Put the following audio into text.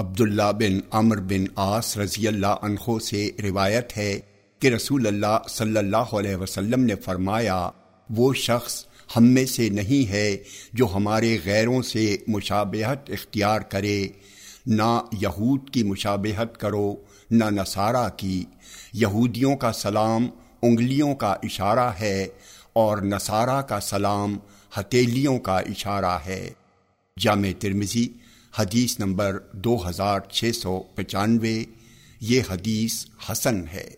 عبداللہ بن عمر بن آس رضی اللہ عنہ سے روایت ہے کہ رسول اللہ صلی اللہ علیہ وسلم نے فرمایا، وہ شخص ہم میں سے نہیں ہے جو ہمارے غیروں سے مشابہت اختیار کرے، نہ یہود کی مشابہت کرو، نہ نصارہ کی۔ یہودیوں کا سلام انگلیوں کا اشارہ ہے اور نصارہ کا سلام ہتیلیوں کا اشارہ ہے۔ جامع ترمزی حدیث نمبر دو ہزار چھ سو پچانوے یہ حدیث حسن ہے۔